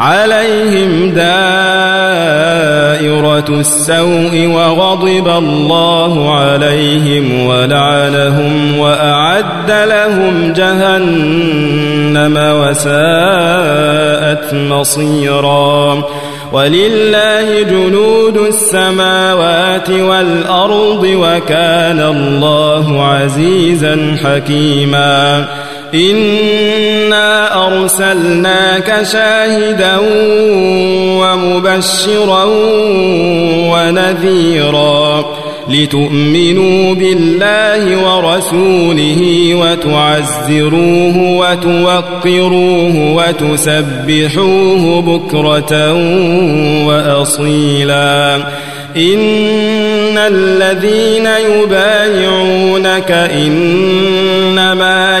عليهم دائرة السوء وغضب الله عليهم ولعنهم وأعد لهم جهنم وساءت مصيرا. ولله جنود السماوات والأرض وكان الله عزيزا حكيما. إنا أرسلناك شاهدا ومبشرا ونذيرا لتؤمنوا بالله ورسوله وتعزروه وتوقروه وتسبحوه بكرة وأصيلا إن الذين يبايعونك إنما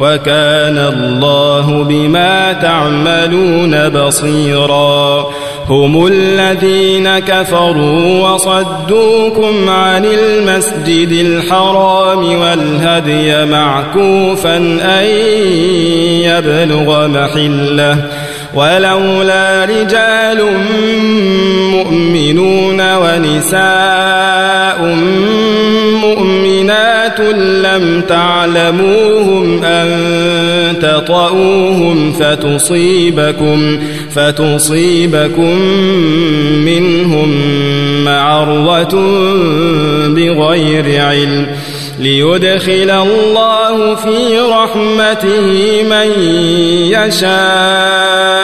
وكان الله بما تعملون بصيرا. هم الذين كفروا وصدوكم عن المسجد الحرام والهدي معكوفا أن يبلغ محلة. ولولا رجال مؤمنون ونساء مؤمنات لم تعلموهم أن تطؤوهم فتصيبكم فتصيبكم منهم معرة بغير علم ليدخل الله في رحمته من يشاء.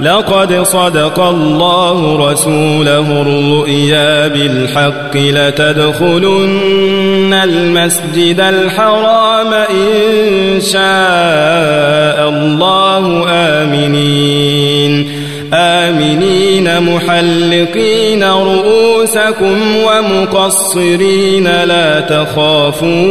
لقد صدق الله رسوله الرؤيا بالحق لتدخلن المسجد الحرام إن شاء الله آمنين. آمنين محلقين رؤوسكم ومقصرين لا تخافون.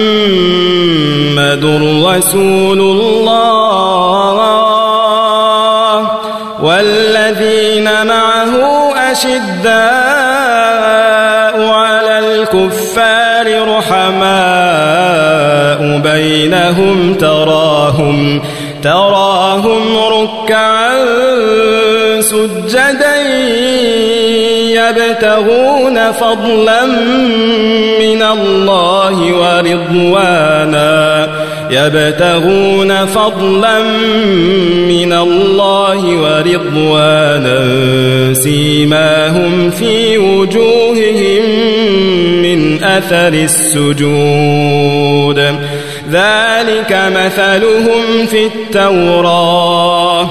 محمد رسول الله والذين معه أشداء على الكفار رحماء بينهم تراهم تراهم ركعا سجدا يبتغون فضلا من الله ورضوانا. يبتغون فضلا من الله ورضوانا. سيماهم في وجوههم من أثر السجود. ذلك مثلهم في التوراة.